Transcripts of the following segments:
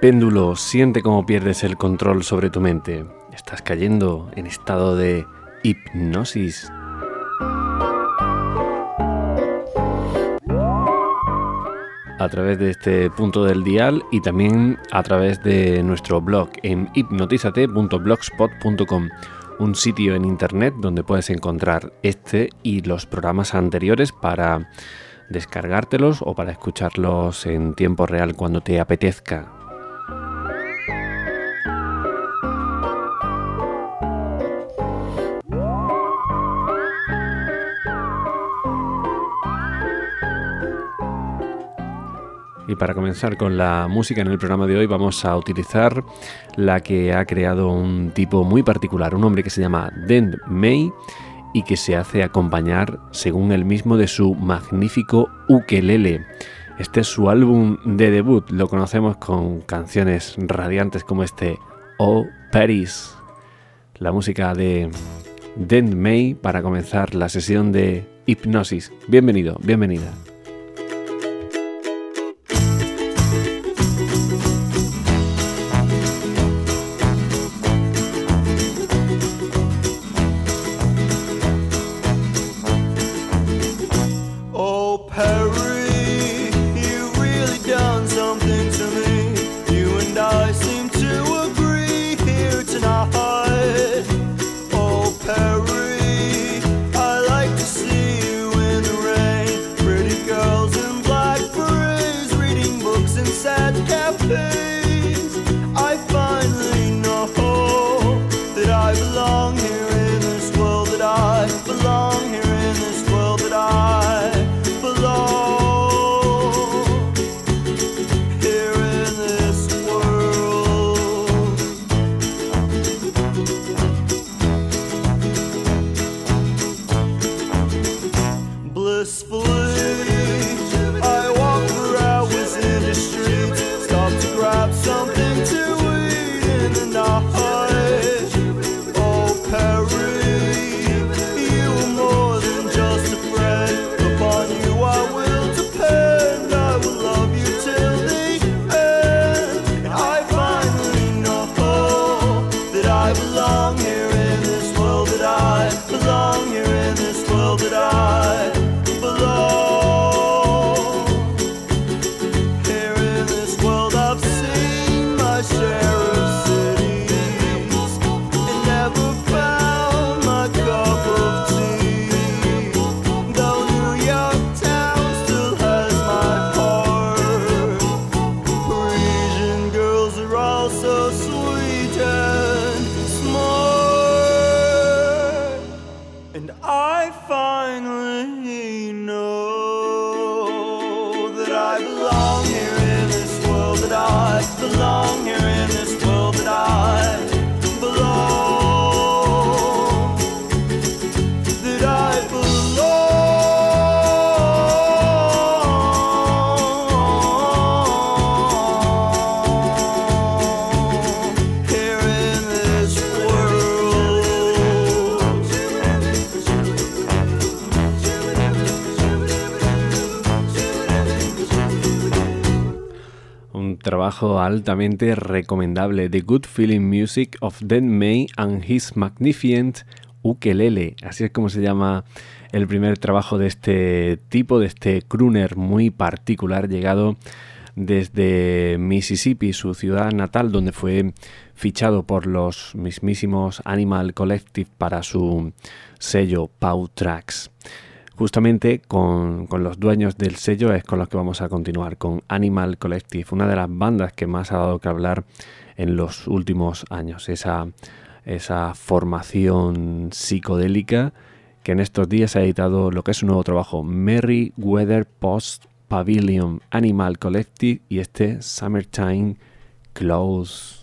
Péndulo, siente cómo pierdes el control sobre tu mente. Estás cayendo en estado de hipnosis. a través de este punto del dial y también a través de nuestro blog en hipnotizate.blogspot.com, un sitio en internet donde puedes encontrar este y los programas anteriores para descargártelos o para escucharlos en tiempo real cuando te apetezca. Y para comenzar con la música en el programa de hoy vamos a utilizar la que ha creado un tipo muy particular, un hombre que se llama Den May y que se hace acompañar, según él mismo, de su magnífico ukelele. Este es su álbum de debut, lo conocemos con canciones radiantes como este Oh Paris. La música de Den May para comenzar la sesión de hipnosis. Bienvenido, bienvenida. Altamente recomendable, The Good Feeling Music of Dan May and His Magnificent Ukelele. Así es como se llama el primer trabajo de este tipo, de este crooner muy particular, llegado desde Mississippi, su ciudad natal, donde fue fichado por los mismísimos Animal Collective para su sello Pau Tracks. Justamente con, los dueños del sello es con los que vamos a continuar, con Animal Collective, una de las bandas que más ha dado que hablar en los últimos años. Esa, esa formación psicodélica que en estos días ha editado lo que es un nuevo trabajo, Merry Weather Post Pavilion Animal Collective y este Summertime Close.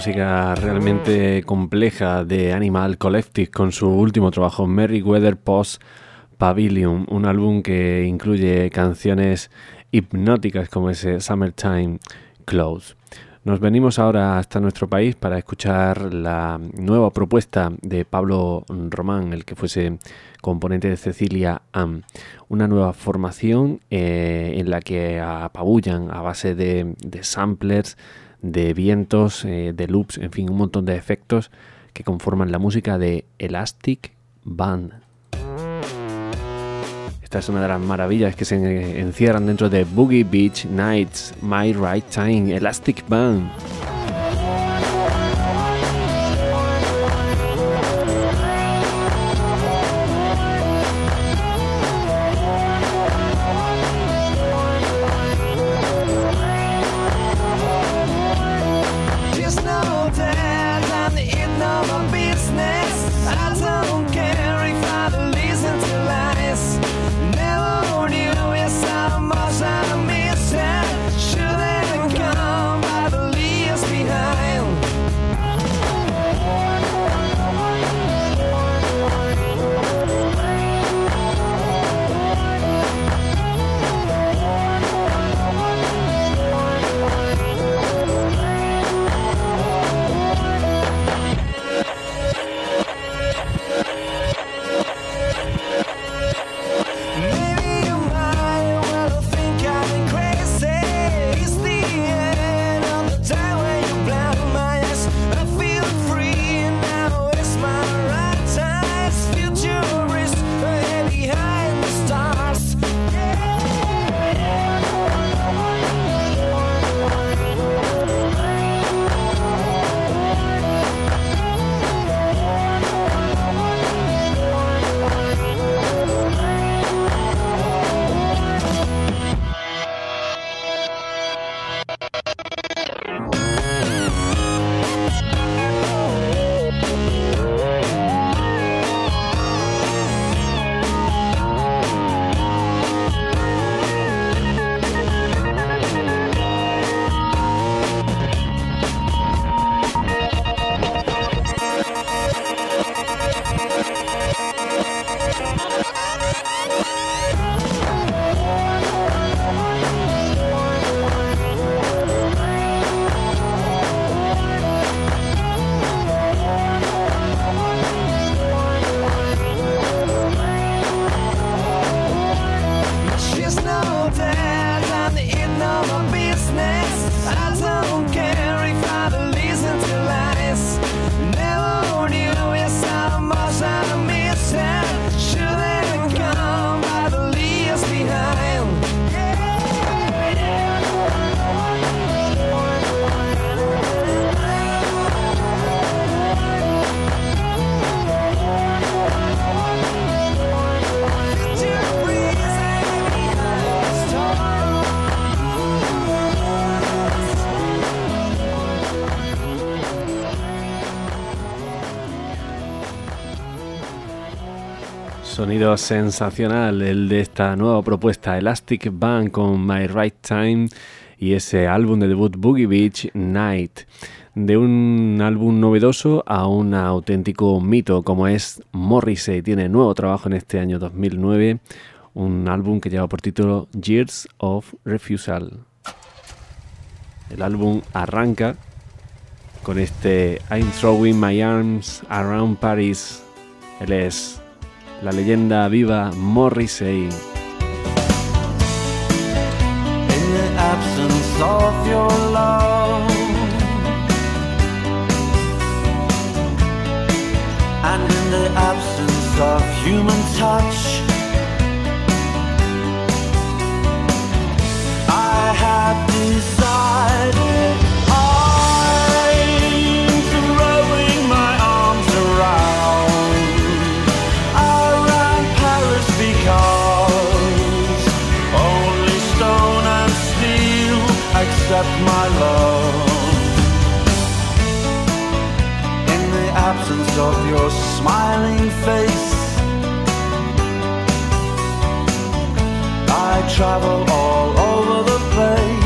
Música realmente compleja de Animal Collective con su último trabajo Weather Post Pavilion, un álbum que incluye canciones hipnóticas como ese Summertime Close. Nos venimos ahora hasta nuestro país para escuchar la nueva propuesta de Pablo Román, el que fuese componente de Cecilia Am. Una nueva formación eh, en la que apabullan a base de, samplers, de vientos, eh, de loops, en fin, un montón de efectos que conforman la música de Elastic Band. Esta es una de las maravillas que se encierran dentro de Boogie Beach Nights, My Right Time, Elastic Band. Sensacional el de esta nueva propuesta Elastic Band con My Right Time y ese álbum de debut Boogie Beach Night. De un álbum novedoso a un auténtico mito como es Morrissey. Tiene nuevo trabajo en este año 2009, un álbum que lleva por título Years of Refusal. El álbum arranca con este I'm Throwing My Arms Around Paris. Él es la leyenda viva Morrissey. In the absence your smiling face, I travel all over the place,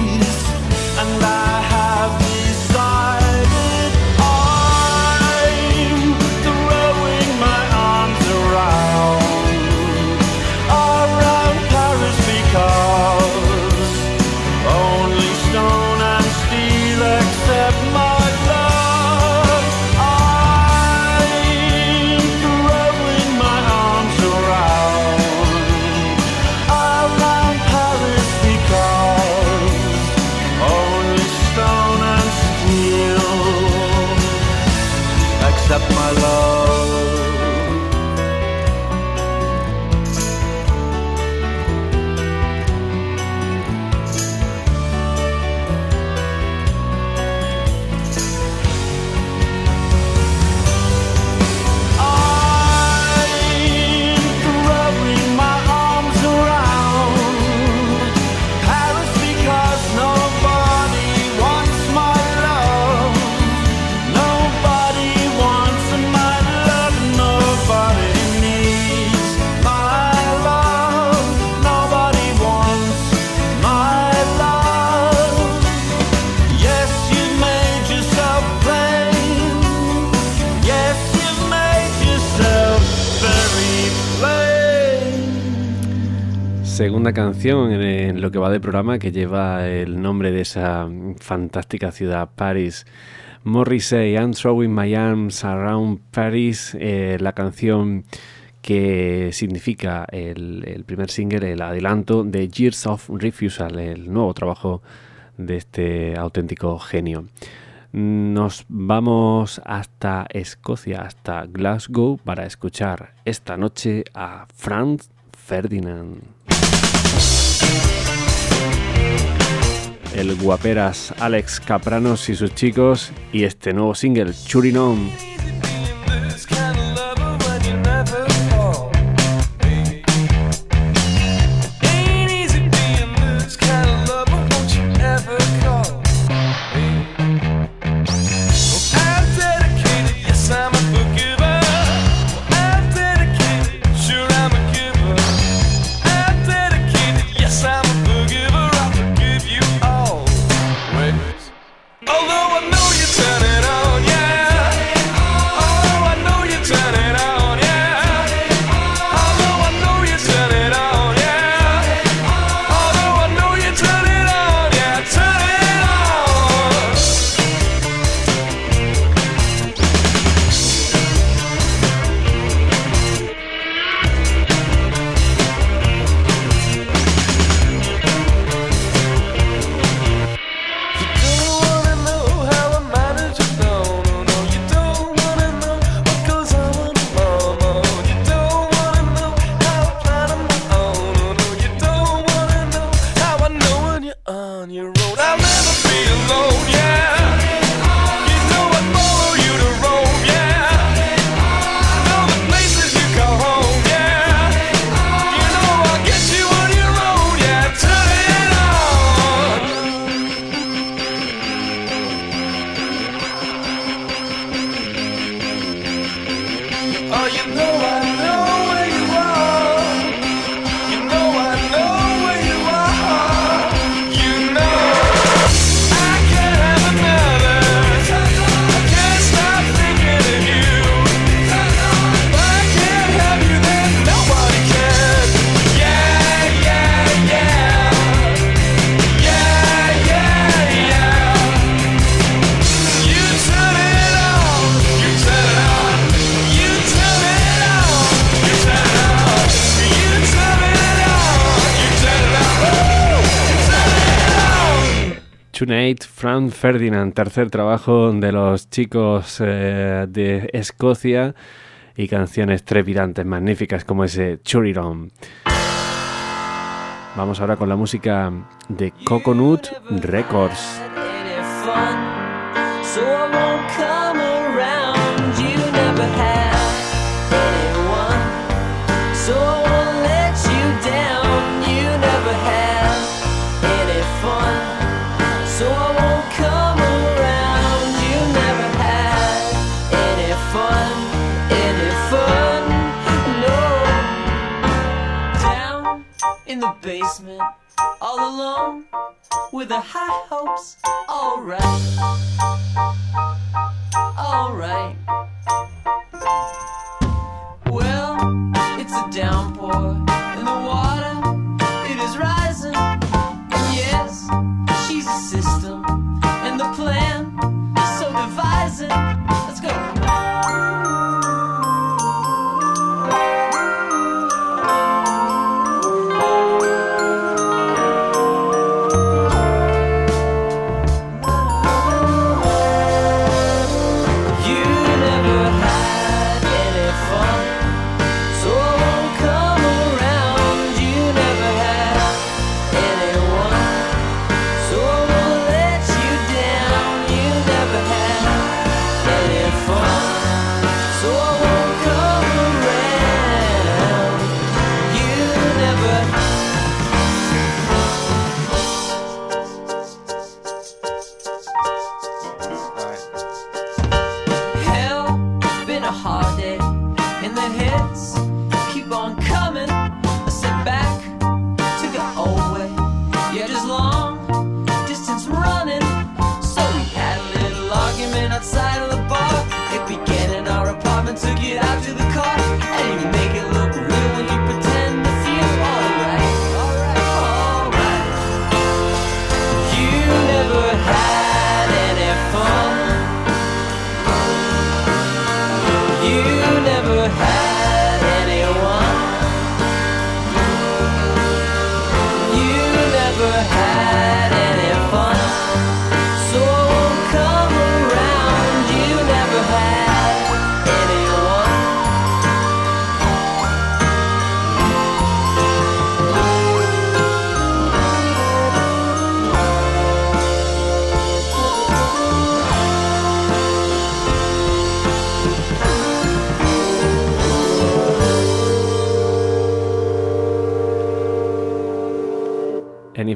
en lo que va de programa que lleva el nombre de esa fantástica ciudad, París. Morrissey, I'm Throwing My Arms Around Paris, eh, la canción que significa el, primer single, el adelanto de Years of Refusal, el nuevo trabajo de este auténtico genio. Nos vamos hasta Escocia, hasta Glasgow, para escuchar esta noche a Franz Ferdinand. El guaperas Alex Capranos y sus chicos y este nuevo single, Churinon. Ferdinand, tercer trabajo de los chicos eh, de Escocia y canciones trepidantes, magníficas como ese Churiron. Vamos ahora con la música de Coconut Records. Basement, all alone, with the high hopes. Alright, alright. Well, it's a downpour, and the water, it is rising. And yes, she's a system, and the plan is so devising. come around.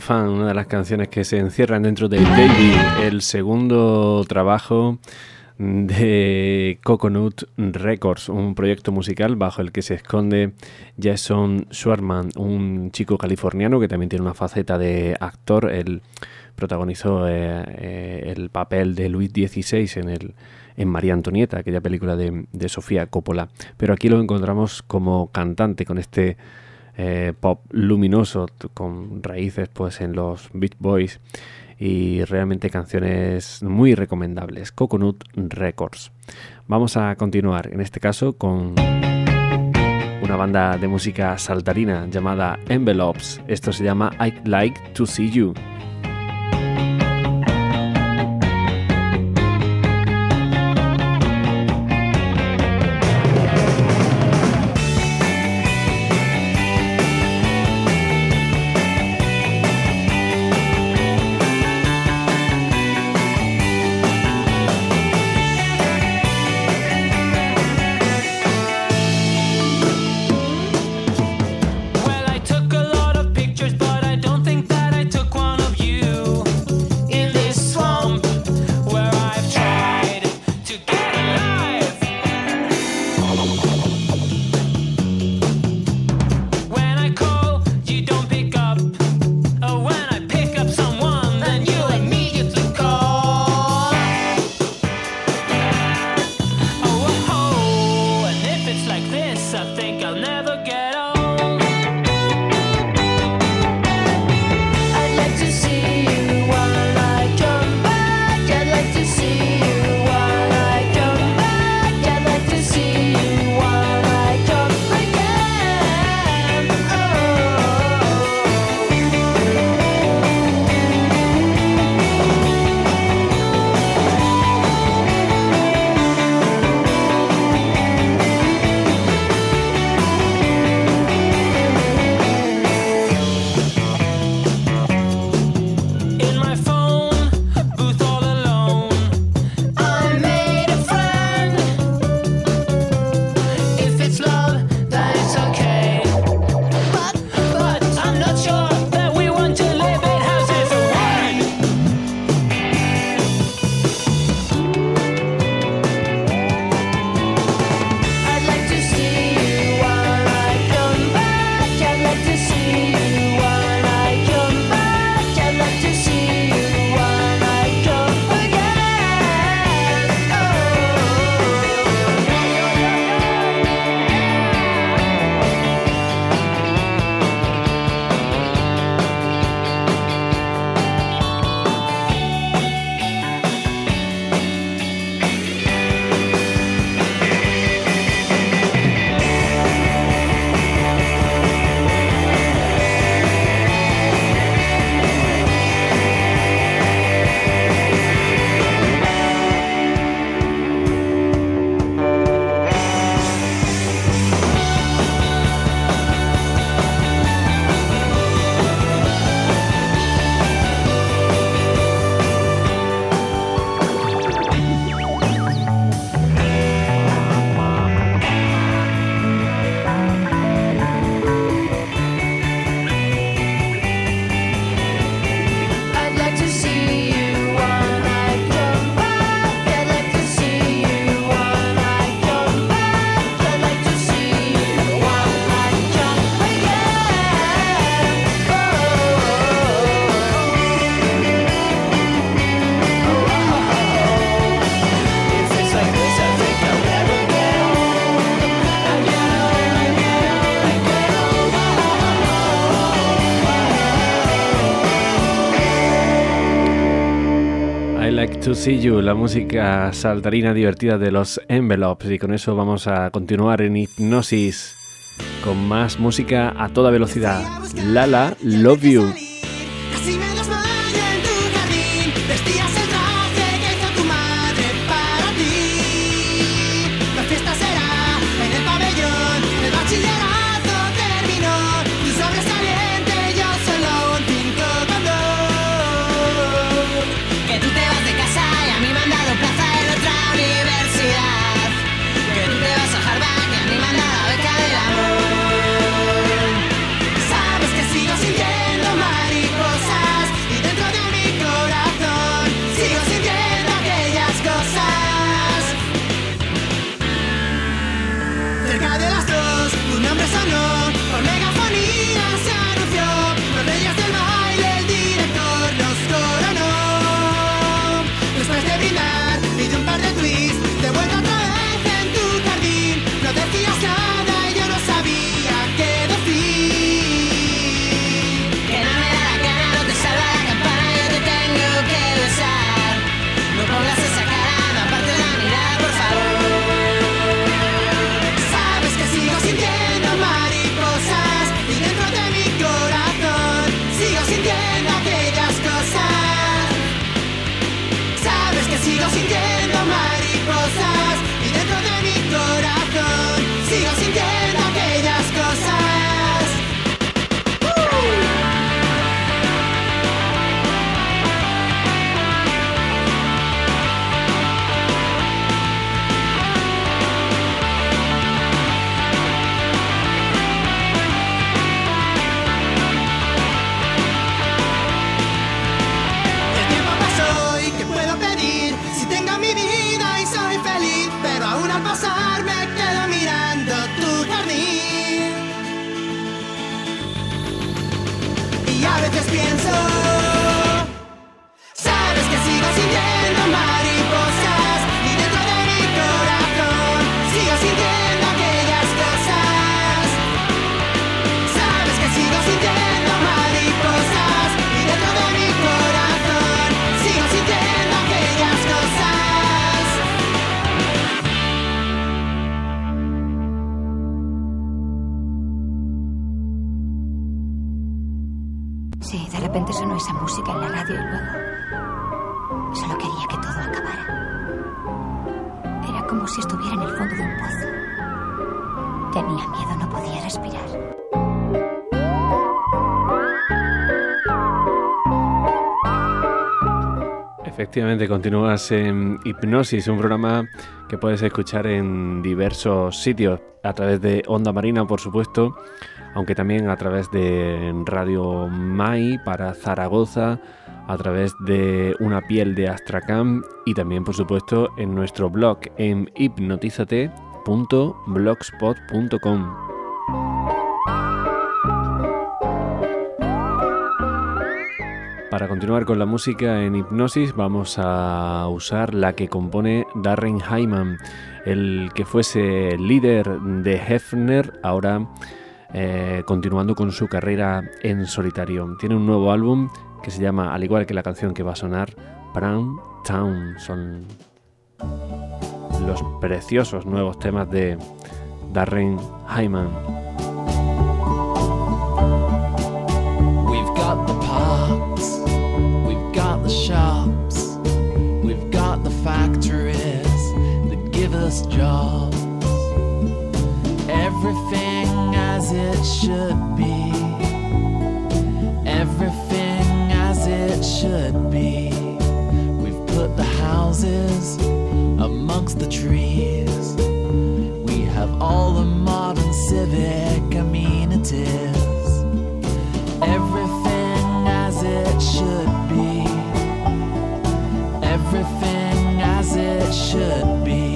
Fan, una de las canciones que se encierran dentro de David, el segundo trabajo de Coconut Records, un proyecto musical bajo el que se esconde Jason Schwarman, un chico californiano que también tiene una faceta de actor. Él protagonizó eh, eh, el papel de Luis XVI en, el, en María Antonieta, aquella película de, de Sofía Coppola. Pero aquí lo encontramos como cantante con este eh, pop luminoso con raíces pues en los Beat Boys y realmente canciones muy recomendables. Coconut Records. Vamos a continuar en este caso con una banda de música saltarina llamada Envelopes. Esto se llama I'd Like to See You. See You, la música saltarina divertida de los Envelopes. Y con eso vamos a continuar en hipnosis con más música a toda velocidad. Lala, love you. Efectivamente, continúas en Hipnosis, un programa que puedes escuchar en diversos sitios, a través de Onda Marina, por supuesto, aunque también a través de Radio Mai para Zaragoza, a través de Una piel de Astracam y también, por supuesto, en nuestro blog en hipnotizate.blogspot.com. Para continuar con la música en hipnosis vamos a usar la que compone Darren Hyman, el que fuese líder de Hefner, ahora eh, continuando con su carrera en solitario. Tiene un nuevo álbum que se llama, al igual que la canción que va a sonar, Brown Town. Son los preciosos nuevos temas de Darren Hyman. Us jobs. Everything as it should be, everything as it should be. We've put the houses amongst the trees. We have all the modern civic amenities. Everything as it should be. everything as it should be.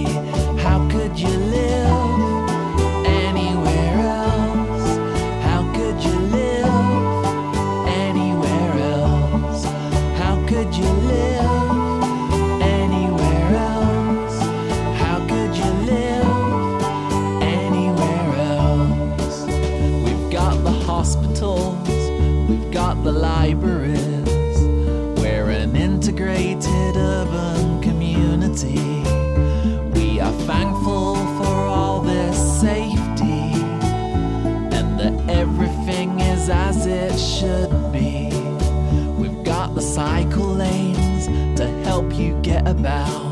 bow.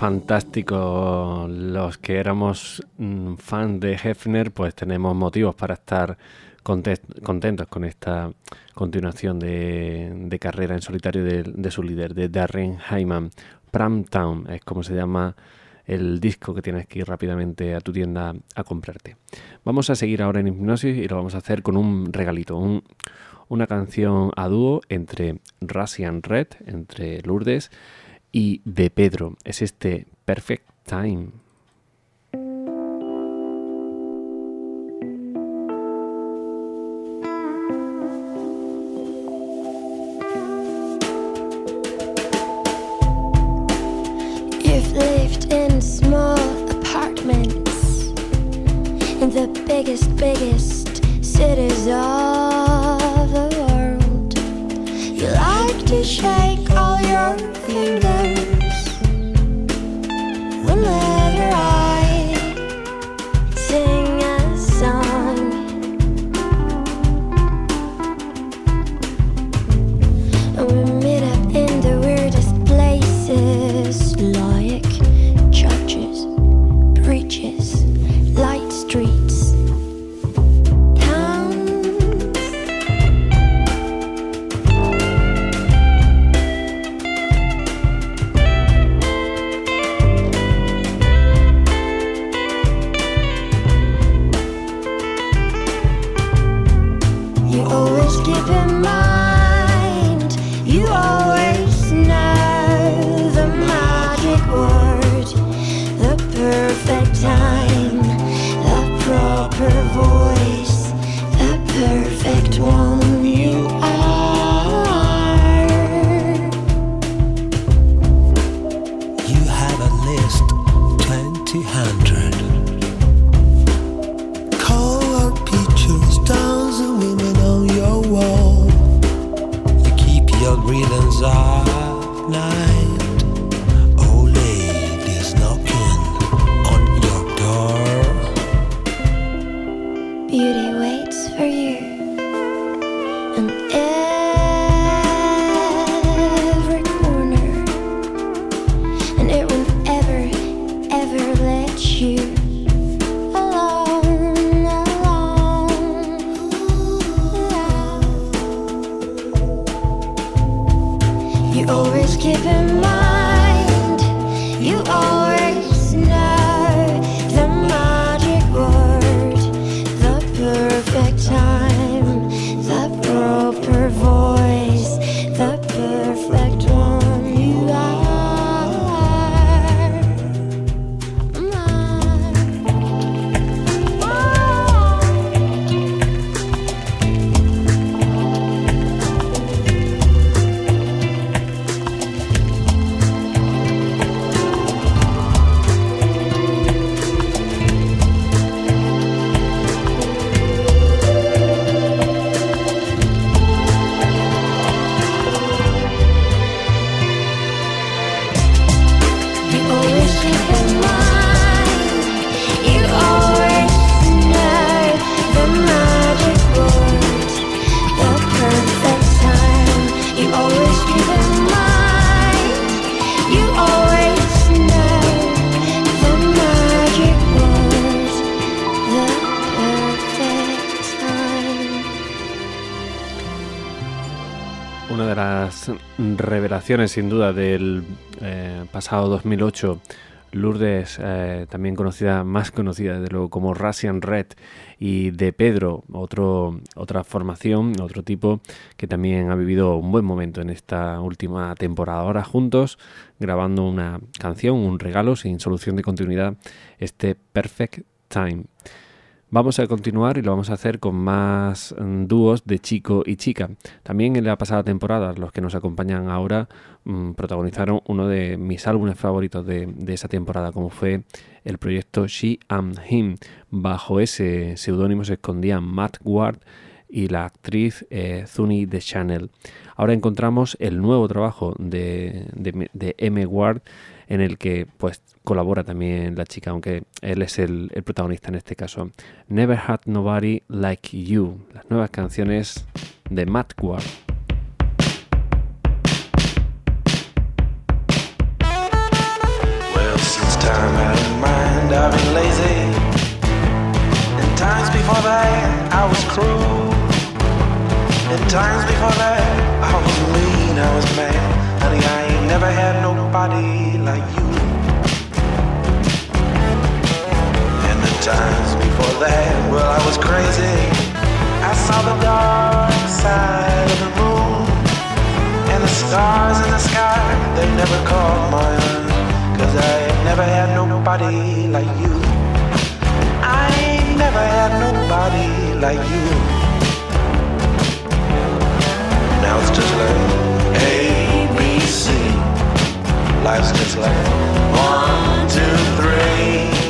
Fantástico. Los que éramos mm, fans de Hefner, pues tenemos motivos para estar conte- contentos con esta continuación de, carrera en solitario de, su líder, de Darren Hyman. Pram Town es como se llama el disco que tienes que ir rápidamente a tu tienda a comprarte. Vamos a seguir ahora en hipnosis y lo vamos a hacer con un regalito, un- una canción a dúo entre Russian Red, entre Lourdes y de Pedro. Es este Perfect Time. You've lived in small apartments in the biggest, cities of the world. You to shake all your fingers whenever I sin duda del eh, pasado 2008, Lourdes, eh, también conocida, más conocida desde luego como Russian Red, y de Pedro, otro, otra formación, otro tipo que también ha vivido un buen momento en esta última temporada. Ahora juntos grabando una canción, un regalo sin solución de continuidad, este Perfect Time. Vamos a continuar y lo vamos a hacer con más mm, dúos de chico y chica. También en la pasada temporada, los que nos acompañan ahora mm, protagonizaron uno de mis álbumes favoritos de, esa temporada, como fue el proyecto She and Him. Bajo ese seudónimo se escondían Matt Ward y la actriz eh, Zuni de Chanel. Ahora encontramos el nuevo trabajo de, de M. Ward en el que pues colabora también la chica, aunque él es el, protagonista en este caso. Never Had Nobody Like You, las nuevas canciones de Matt Ward. Well, since time mind, I've been lazy. In times before that, I was cruel. In times before that, I was mad. Times before that, well, I was crazy. I saw the dark side of the moon. And the stars in the sky, they never caught my eye. Cause I ain't never had nobody like you. I ain't never had nobody like you. Now it's just like A, B, C. Life's just like one, two, three.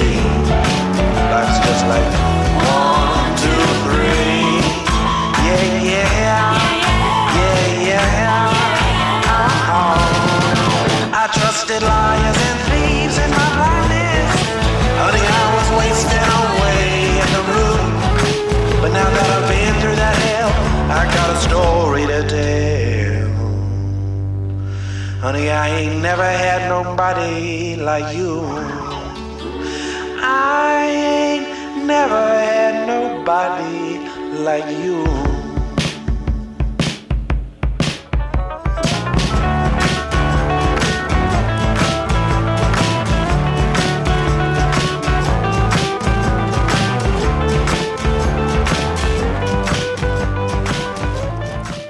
C. Life's just like one, two, three. Yeah, yeah. Yeah, yeah. Uh-oh. I trusted liars and thieves in my blindness. Honey, I was wasting away at the root. But now that I've been through that hell, I got a story to tell. Honey, I ain't never had nobody like you. Never had nobody like you.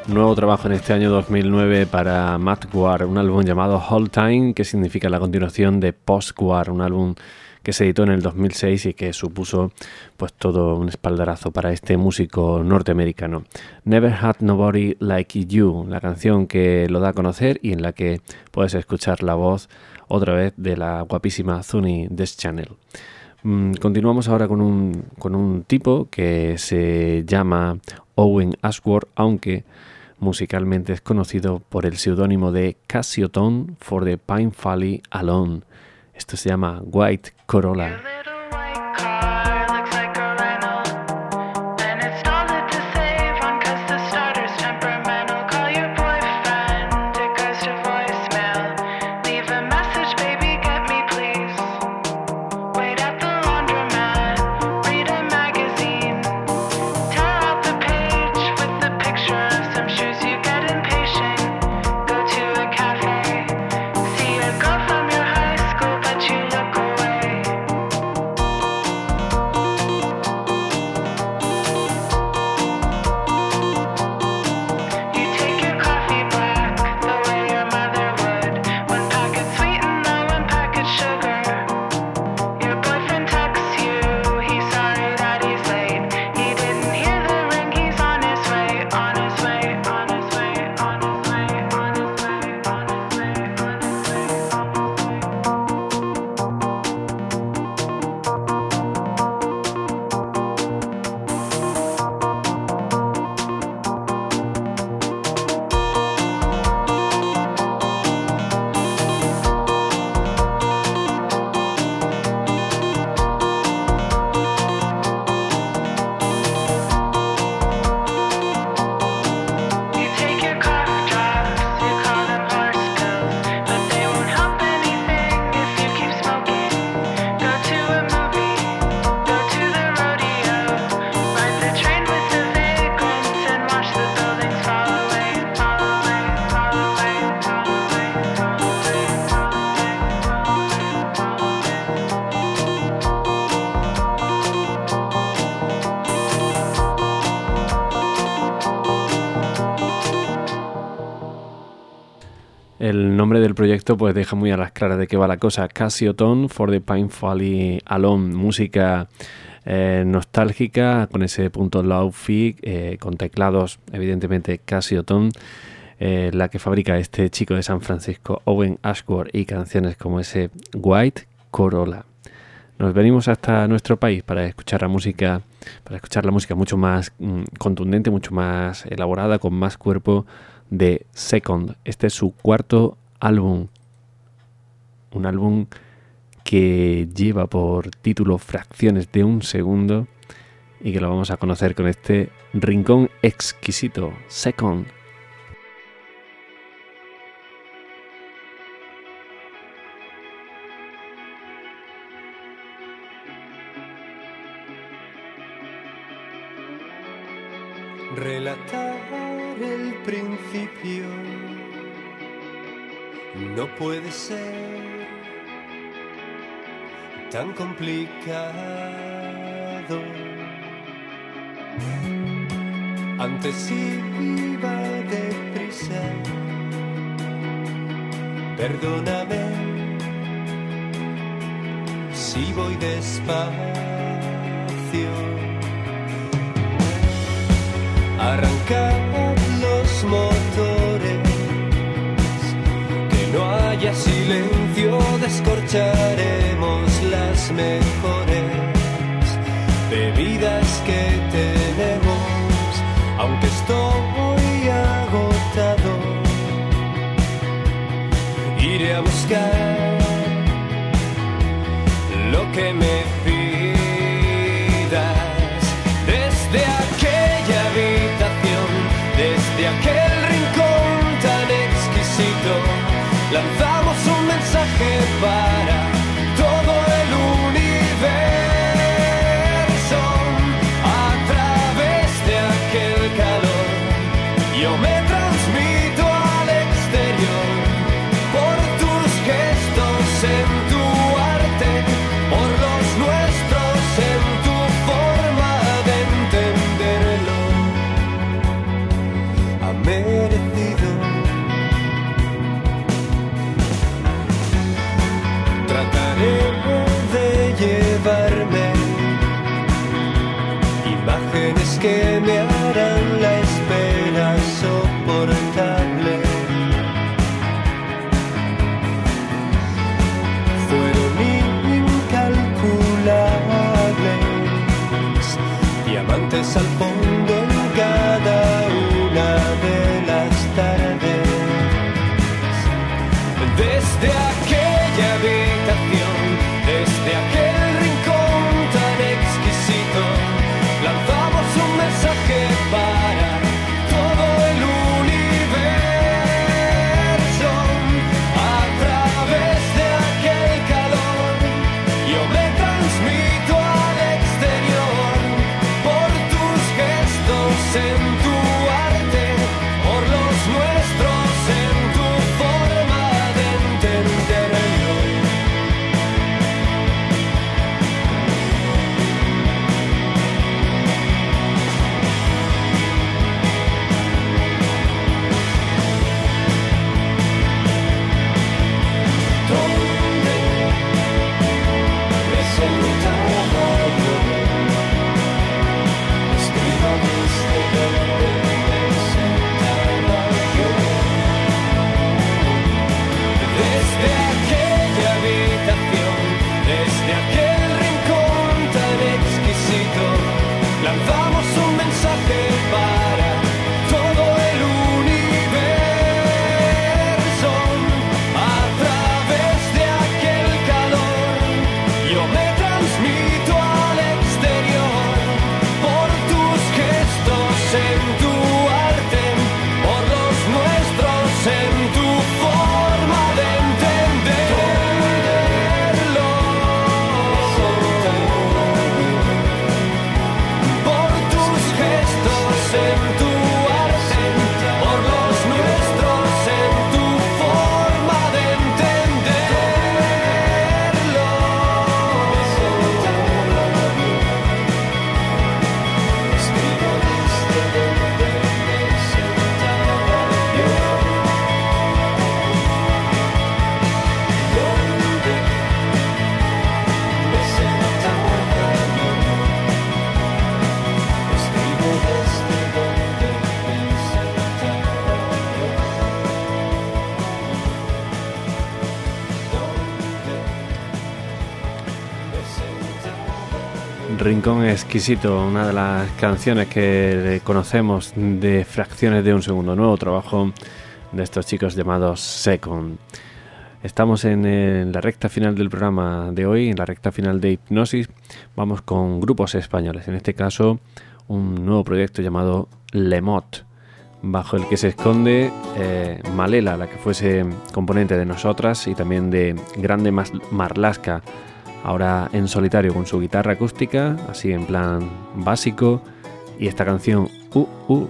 Nuevo trabajo en este año 2009 para Matt Ward, un álbum llamado Whole Time, que significa la continuación de Post War, un álbum que se editó en el 2006 y que supuso pues todo un espaldarazo para este músico norteamericano. Never Had Nobody Like You, la canción que lo da a conocer y en la que puedes escuchar la voz otra vez de la guapísima Zuni Des Channel. Mm, continuamos ahora con un, con un tipo que se llama Owen Ashworth, aunque musicalmente es conocido por el seudónimo de Cassioton for the Pine Valley Alone. Esto se llama White Corolla. El nombre del proyecto pues deja muy a las claras de qué va la cosa. Cassioton for the Pine Valley Alone, música eh, nostálgica con ese punto low-fi, eh, con teclados evidentemente Cassioton, eh, la que fabrica este chico de San Francisco, Owen Ashworth, y canciones como ese White Corolla. Nos venimos hasta nuestro país para escuchar la música, para escuchar la música mucho más mm, contundente, mucho más elaborada, con más cuerpo de Second. Este es su cuarto álbum. Un álbum que lleva por título Fracciones de un segundo y que lo vamos a conocer con este rincón exquisito, Second. Relatar no puede ser tan complicado. Antes iba deprisa, perdóname si voy despacio. Arrancad los motores, mejores bebidas que tenemos, aunque estoy agotado, iré a buscar lo que me pidas. Desde aquella habitación, desde aquel rincón tan exquisito, lanzamos un mensaje para Desde aquella habitación, desde aquel Rincón Exquisito, una de las canciones que conocemos de Fracciones de un Segundo, nuevo trabajo de estos chicos llamados Second. Estamos en, en la recta final del programa de hoy, en la recta final de Hipnosis. Vamos con grupos españoles, en este caso un nuevo proyecto llamado Lemot, bajo el que se esconde eh, Malela, la que fuese componente de nosotras y también de Grande Marlasca, ahora en solitario con su guitarra acústica, así en plan básico, y esta canción Uh Uh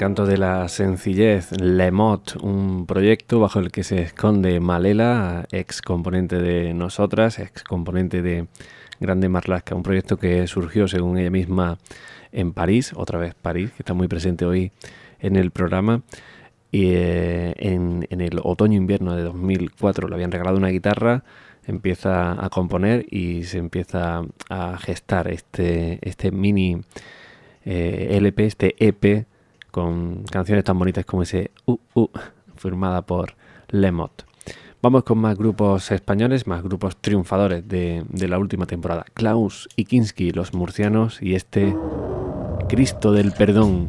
encanto de la sencillez, Lemot, un proyecto bajo el que se esconde Malela, ex componente de nosotras, ex componente de Grande Marlasca, un proyecto que surgió, según ella misma, en París, otra vez París, que está muy presente hoy en el programa. Y eh, en, en el otoño-invierno de 2004 le habían regalado una guitarra, empieza a componer y se empieza a gestar este, este mini eh, LP, este EP, con canciones tan bonitas como ese Uh Uh, firmada por Lemot. Vamos con más grupos españoles, más grupos triunfadores de, la última temporada. Klaus y los murcianos, y este Cristo del Perdón.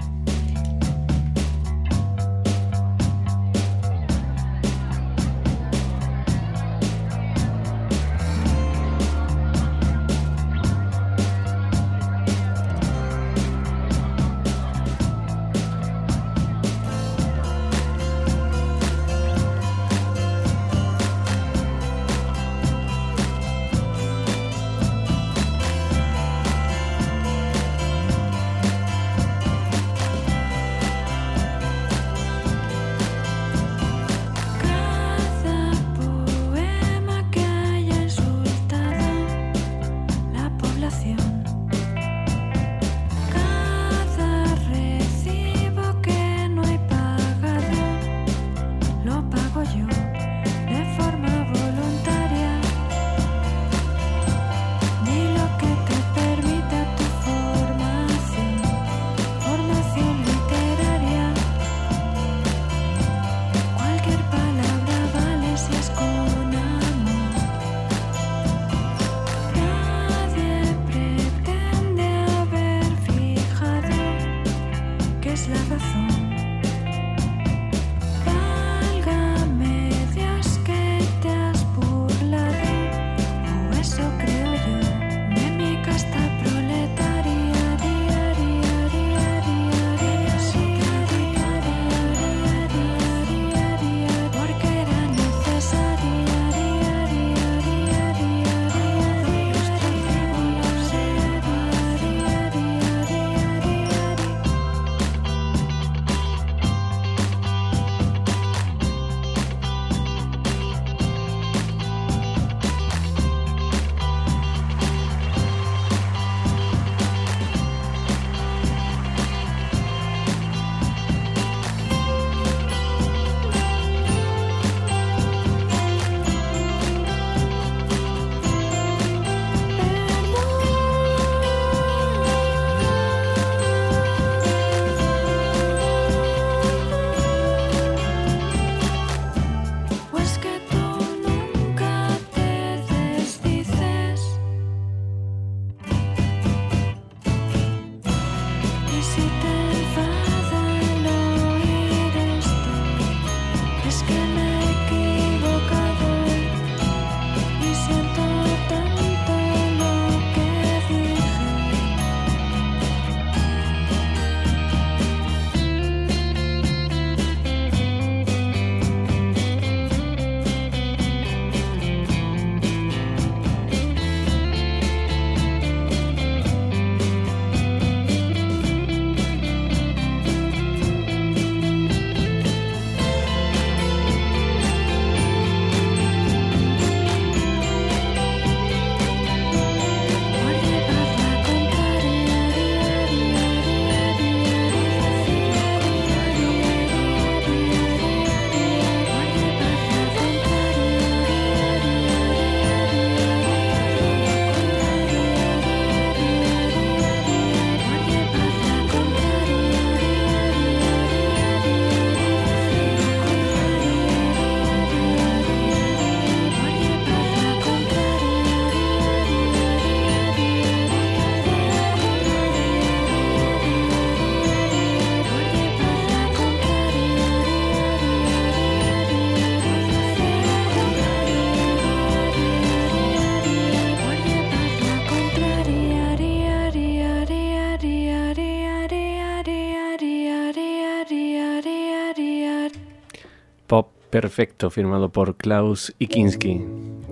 Perfecto, firmado por Klaus Ikinski.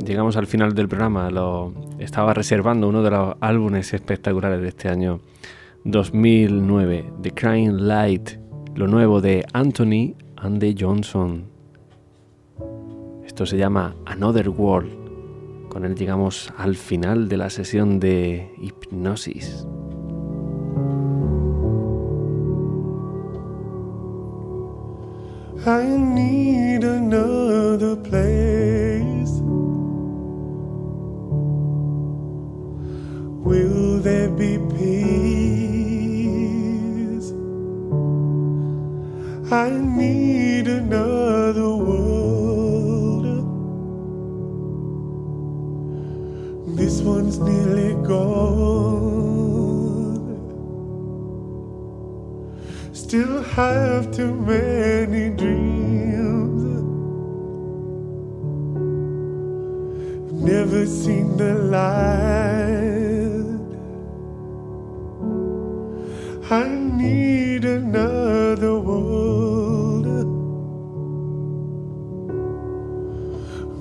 Llegamos al final del programa. Lo estaba reservando uno de los álbumes espectaculares de este año 2009, The Crying Light, lo nuevo de Anthony and the Johnson. Esto se llama Another World. Con él llegamos al final de la sesión de hipnosis. I need another place. Will there be peace? I need another world. This one's nearly gone. Still have too many dreams. Never seen the light. I need another world.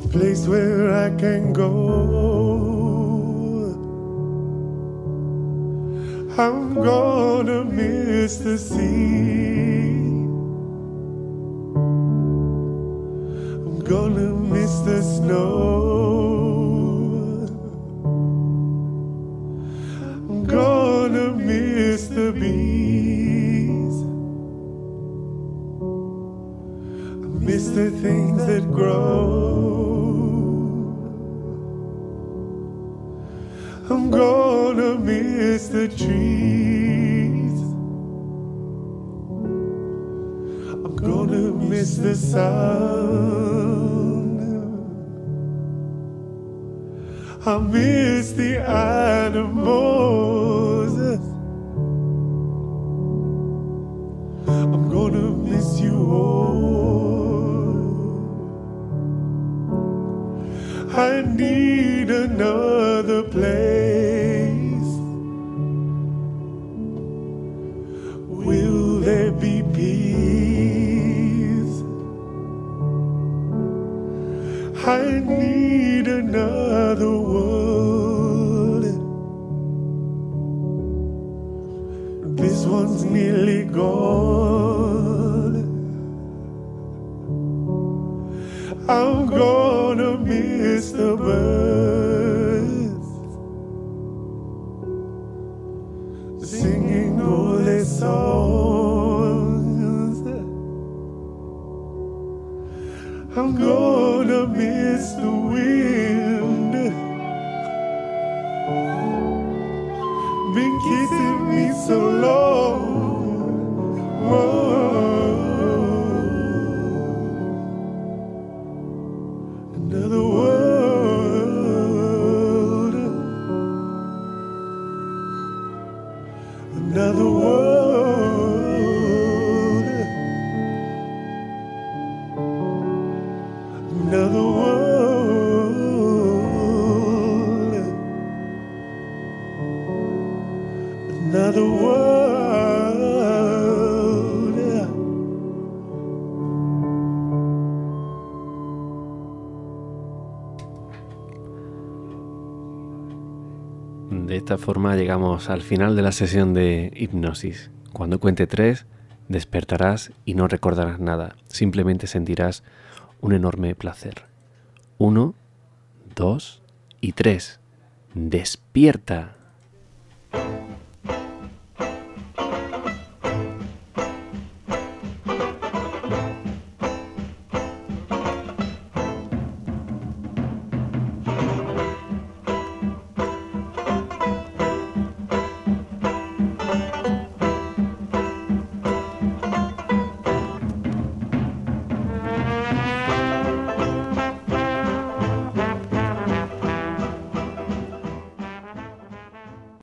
A place where I can go. Gonna miss the sea. I'm gonna miss the birds singing all their songs. I'm gonna miss the wind. Been kissing me so long. Forma llegamos al final de la sesión de hipnosis. Cuando cuente tres, despertarás y no recordarás nada. Simplemente sentirás un enorme placer. Uno, dos y tres. Despierta.